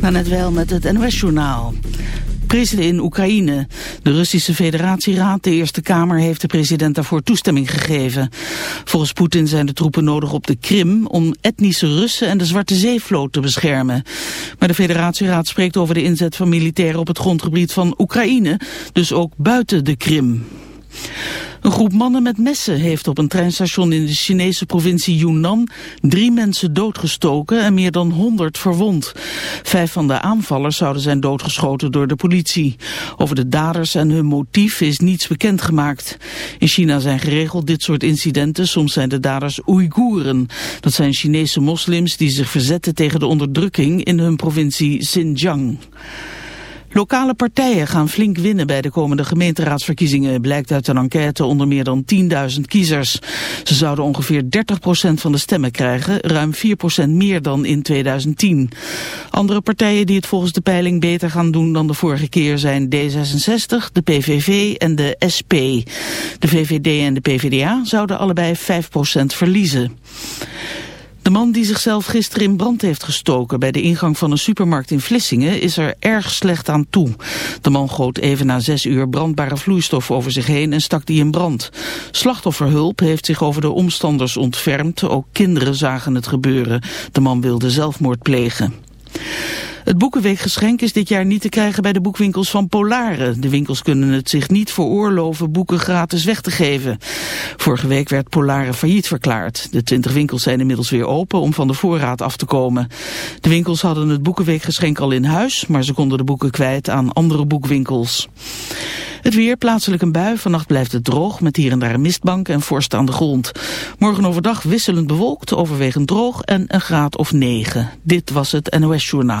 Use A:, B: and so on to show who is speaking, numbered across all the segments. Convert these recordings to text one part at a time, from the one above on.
A: Maar net wel met het NOS-journaal. President in Oekraïne. De Russische Federatieraad, de Eerste Kamer, heeft de president daarvoor toestemming gegeven. Volgens Poetin zijn de troepen nodig op de Krim om etnische Russen en de Zwarte Zeevloot te beschermen. Maar de Federatieraad spreekt over de inzet van militairen op het grondgebied van Oekraïne, dus ook buiten de Krim. Een groep mannen met messen heeft op een treinstation in de Chinese provincie Yunnan drie mensen doodgestoken en meer dan honderd verwond. Vijf van de aanvallers zouden zijn doodgeschoten door de politie. Over de daders en hun motief is niets bekendgemaakt. In China zijn geregeld dit soort incidenten. Soms zijn de daders Oeigoeren. Dat zijn Chinese moslims die zich verzetten tegen de onderdrukking in hun provincie Xinjiang. Lokale partijen gaan flink winnen bij de komende gemeenteraadsverkiezingen, blijkt uit een enquête onder meer dan 10.000 kiezers. Ze zouden ongeveer 30% van de stemmen krijgen, ruim 4% meer dan in 2010. Andere partijen die het volgens de peiling beter gaan doen dan de vorige keer zijn D66, de PVV en de SP. De VVD en de PVDA zouden allebei 5% verliezen. De man die zichzelf gisteren in brand heeft gestoken bij de ingang van een supermarkt in Vlissingen is er erg slecht aan toe. De man goot even na zes uur brandbare vloeistof over zich heen en stak die in brand. Slachtofferhulp heeft zich over de omstanders ontfermd, ook kinderen zagen het gebeuren. De man wilde zelfmoord plegen. Het Boekenweekgeschenk is dit jaar niet te krijgen bij de boekwinkels van Polaren. De winkels kunnen het zich niet veroorloven boeken gratis weg te geven. Vorige week werd Polaren failliet verklaard. De 20 winkels zijn inmiddels weer open om van de voorraad af te komen. De winkels hadden het Boekenweekgeschenk al in huis, maar ze konden de boeken kwijt aan andere boekwinkels. Het weer, plaatselijk een bui. Vannacht blijft het droog met hier en daar een mistbank en vorst aan de grond. Morgen overdag wisselend bewolkt, overwegend droog en een graad of 9. Dit was het NOS Journaal.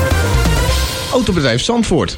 B: Autobedrijf Zandvoort.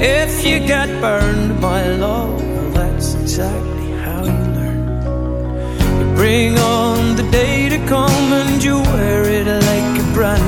C: If you get burned my love, well, that's exactly how you learn. You bring on the day to come and you wear it like a brand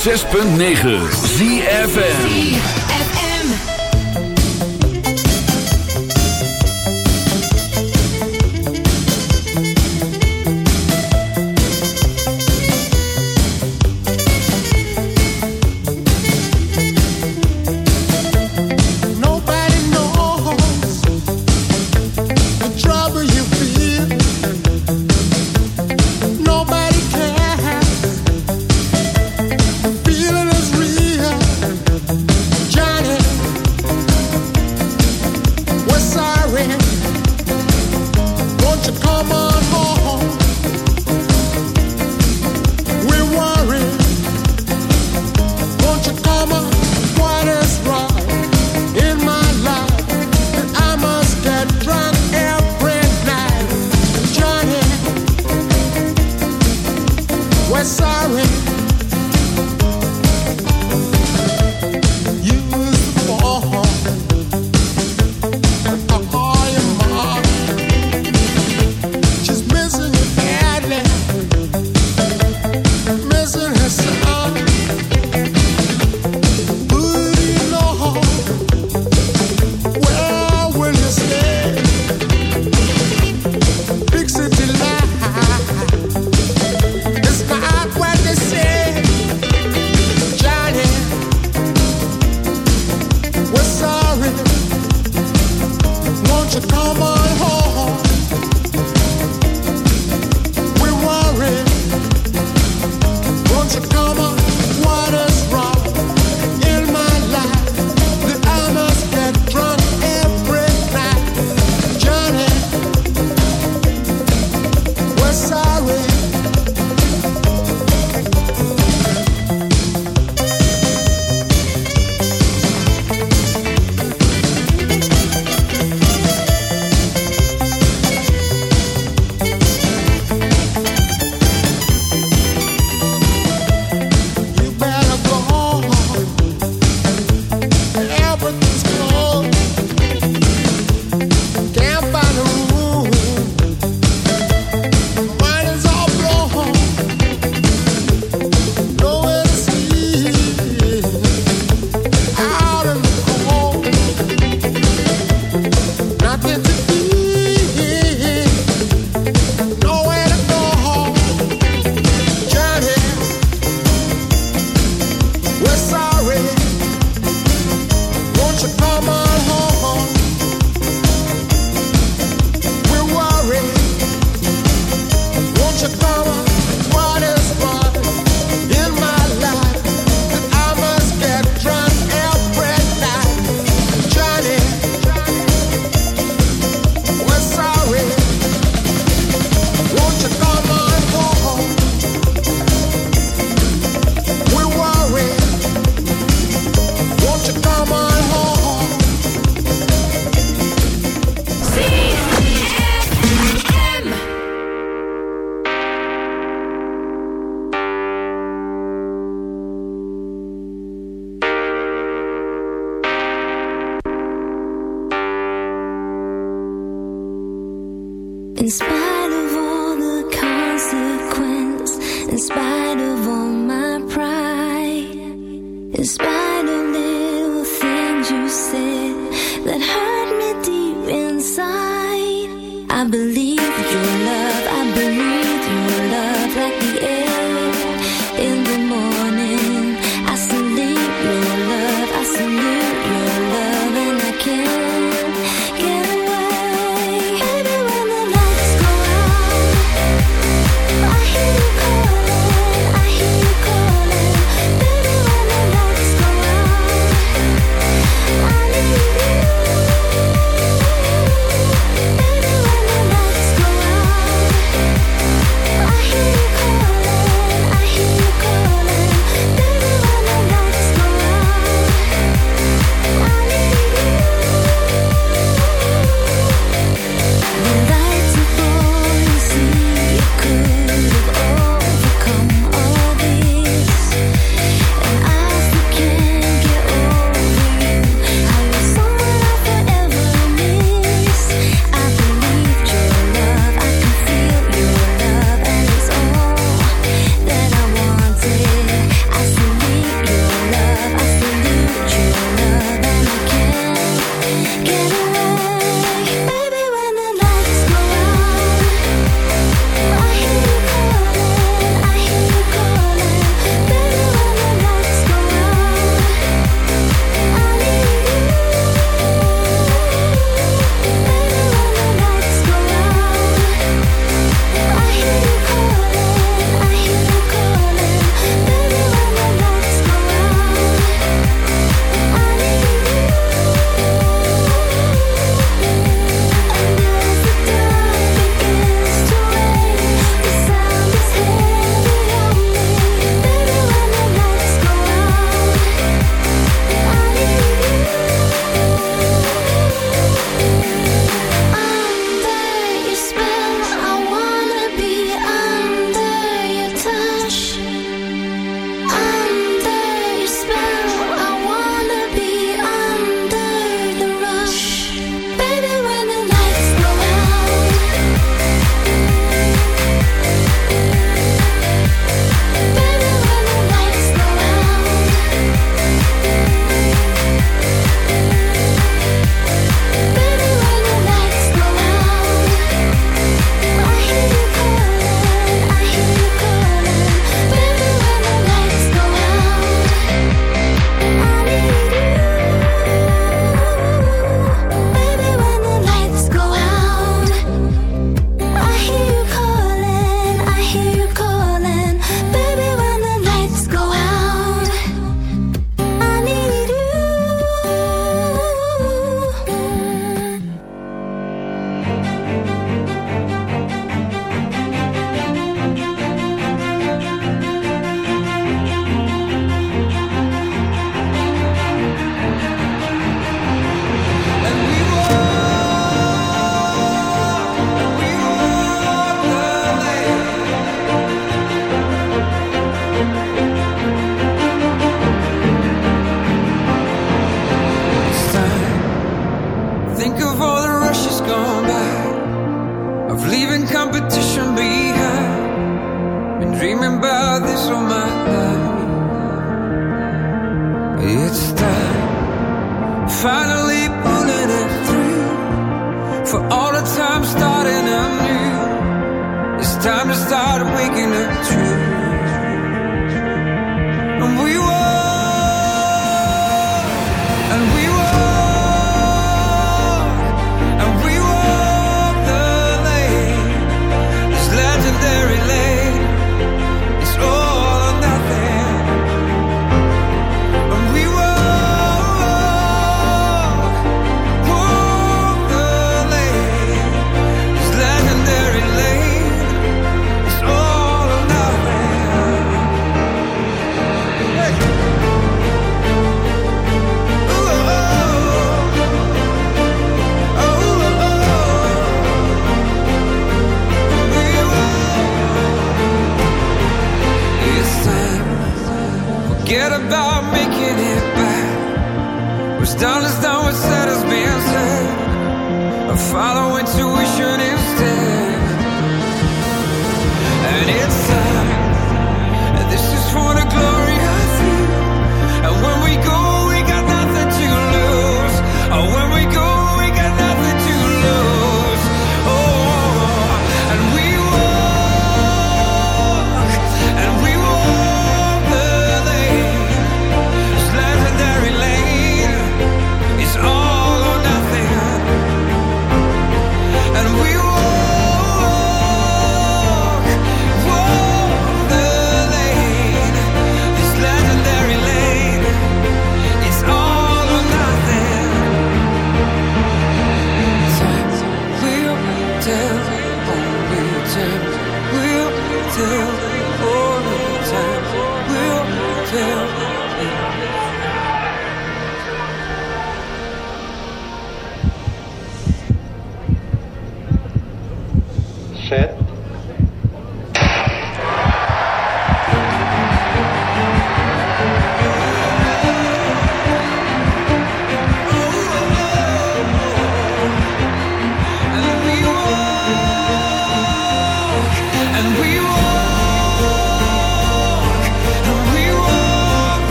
D: 106.9 ZFM.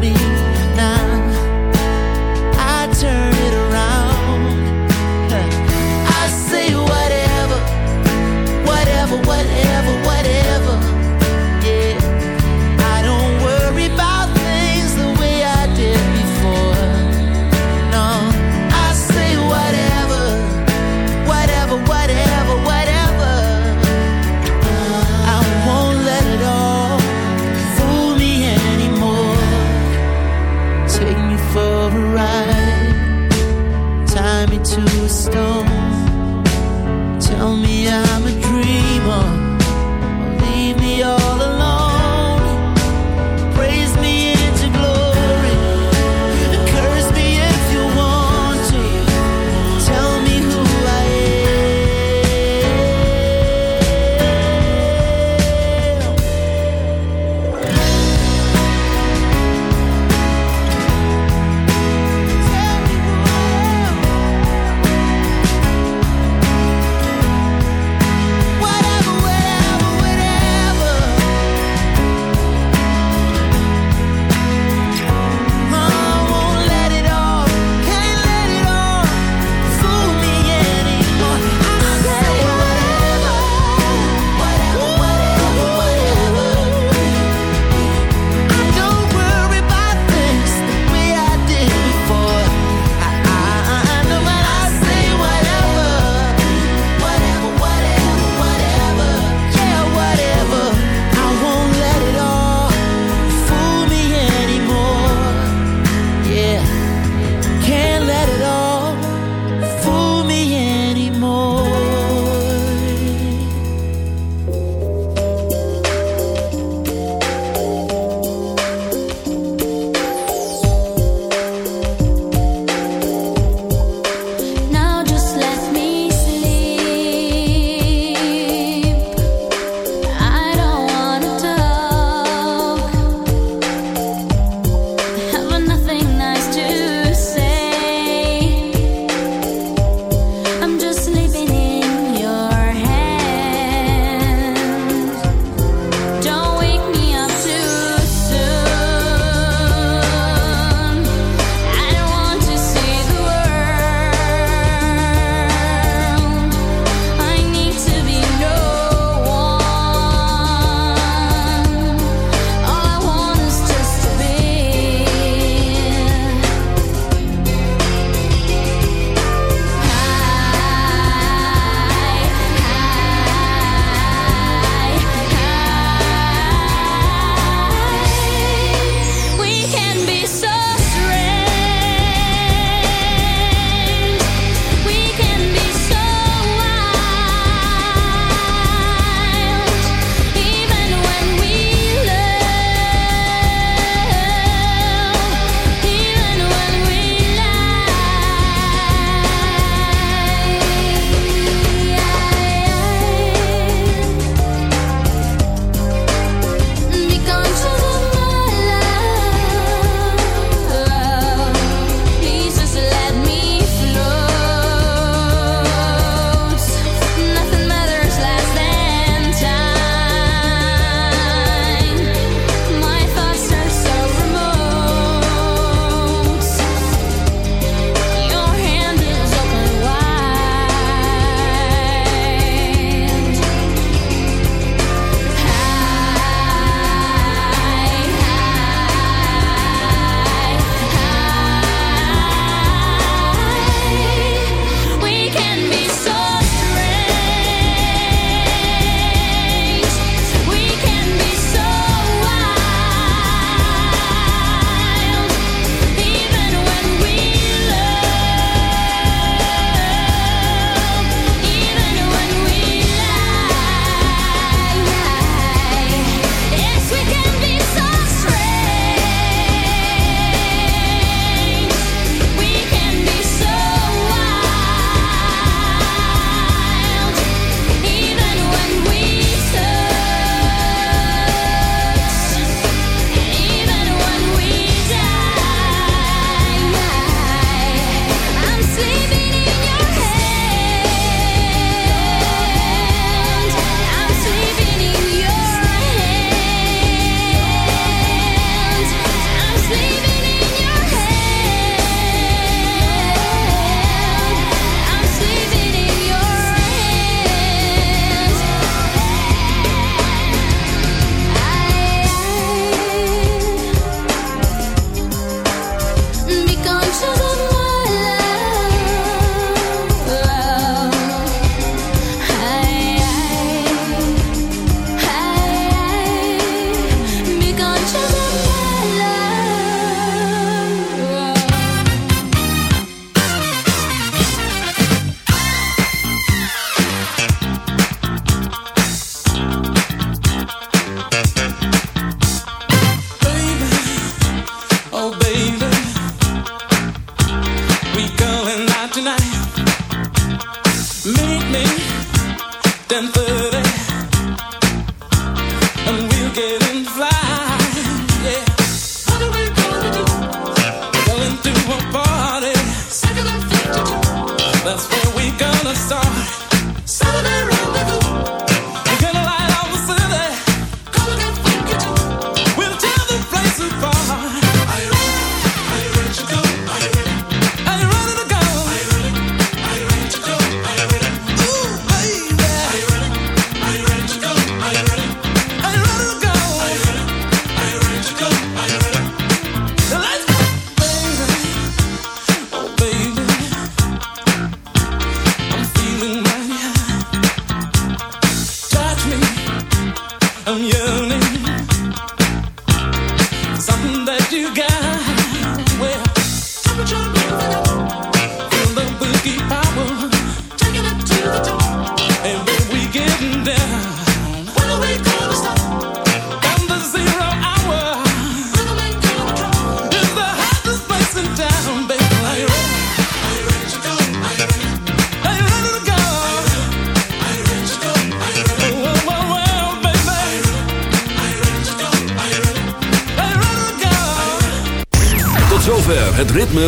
E: me